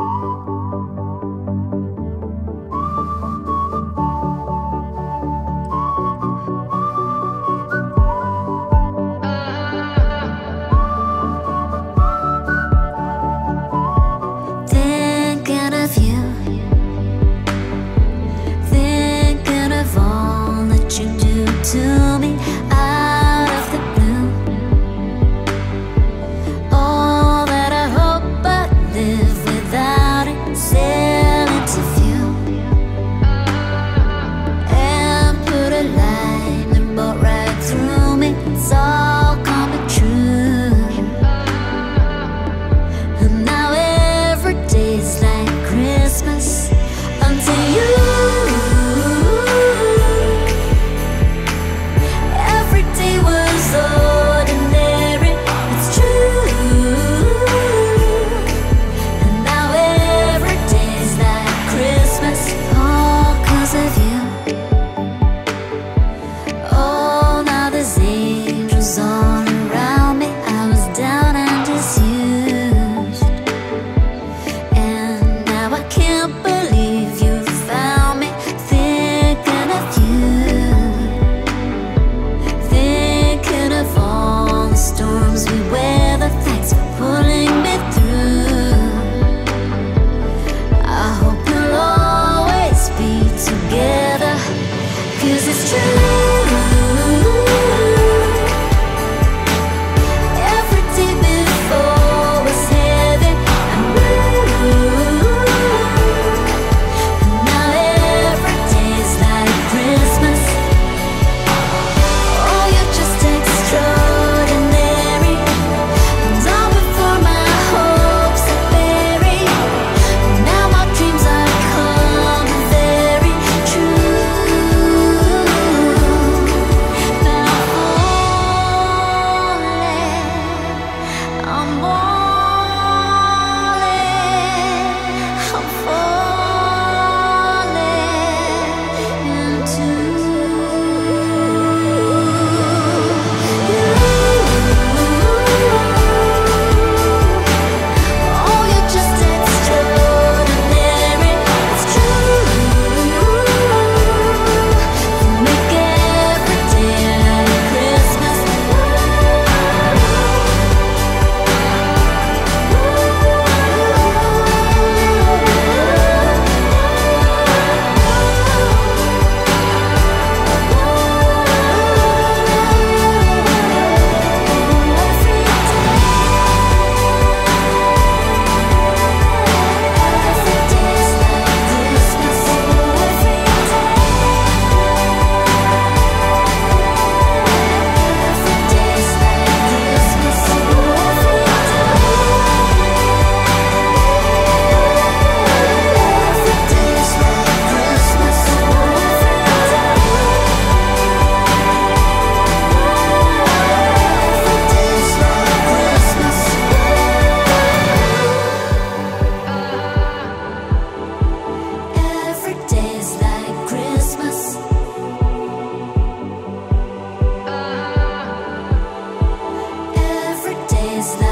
Música is